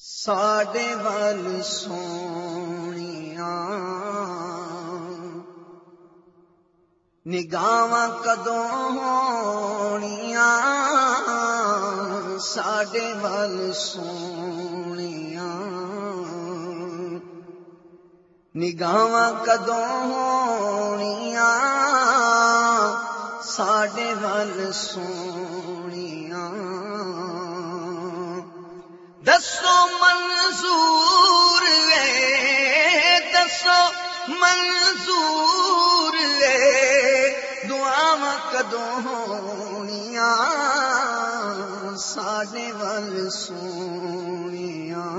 ساڈے وال سونیاں نگاہ کدوں ہونیاں ساڈے وال سونیاں نگاہ کدوں ہونیاں ساڈے وال سونیاں دسو منظور ہے، دسو منظور ہے۔ دعا کدوں ہونیاں، ساڈے ول سونیاں۔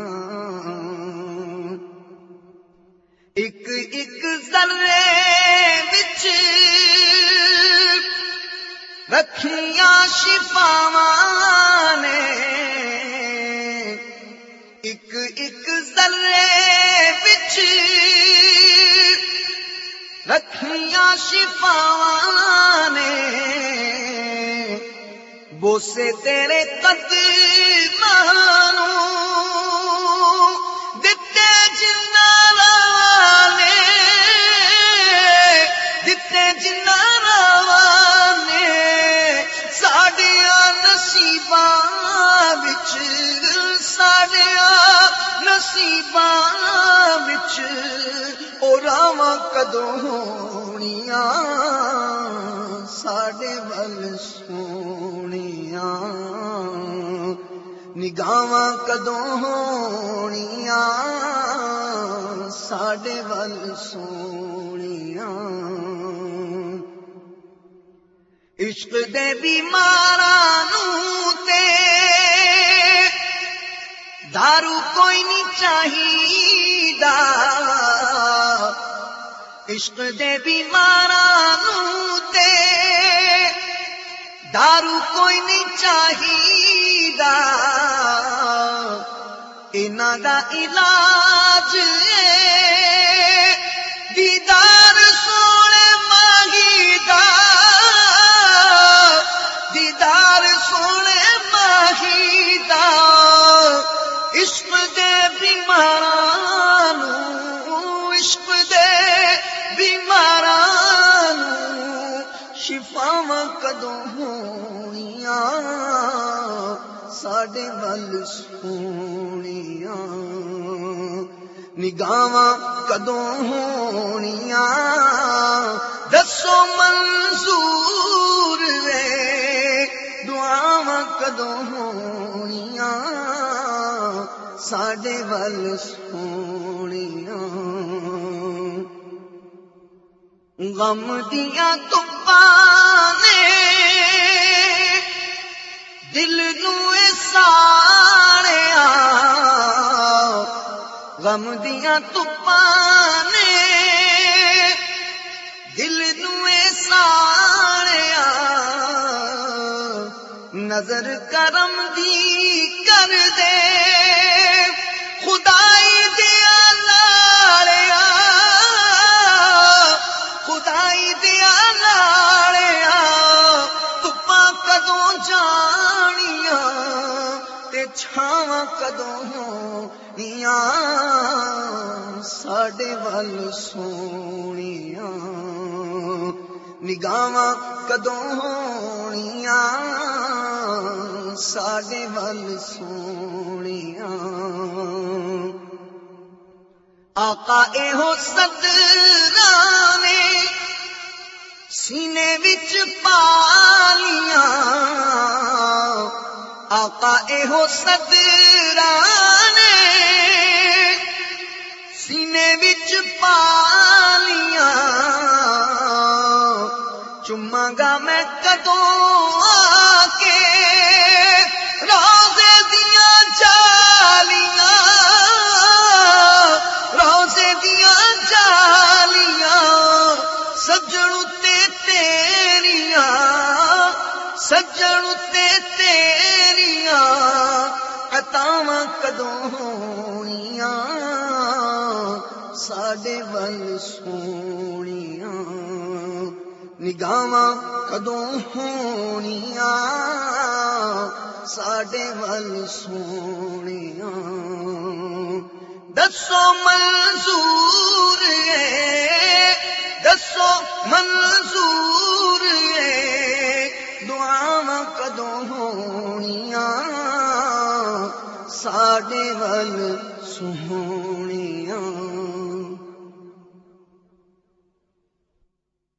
ایک ایک ذرے بچ رکھیاں شفاواں نے۔ ایک بچ رکھیاں شفاواں نے۔ بوسے تیرے قدمانوں راواں کدوں ہونیاں ساڈے ول سونیاں نگاواں کدوں ہونیاں ساڈے ول سونیاں عشق دے بیماراں نوں تے دارو کوئی نہیں چاہیدا عشق دے بیماراں تے دارو کوئی نہیں چاہیدا۔ انہاں دا علاج ہے، دیدار سونے ماہی دا دیدار سونے ماہی دا عشق دے بیماراں عشق دے شفاواں کدوں ہونیاں؟ ساڈے ول سونیاں۔ نگاواں کدوں ہونیاں؟ دسو منظور وے۔ دعاواں کدوں ہونیاں؟ ساڈے ول سونیاں۔ غم دیاں تپاں دل ساڑیا غم دیاں تپاں نے دل نو ساڑیا نظر کرم دی کر دے۔ چھاواں کدوں ساڈے ول سونیاں۔ نگاواں کدوں ہونیاں؟ ساڈے ول سونیاں۔ آقا ایہو صدراں نے سینے وچ پالیاں آقا ایہو صدراں نے سینے بچ پالیاں چما گا میں کدوں عطاواں ساڈے ول سونیاں نگاواں کدوں ہونیاں ساڈے ول سونیا۔ دسو منظور ہے، دسو منظور ساڈے ول سہو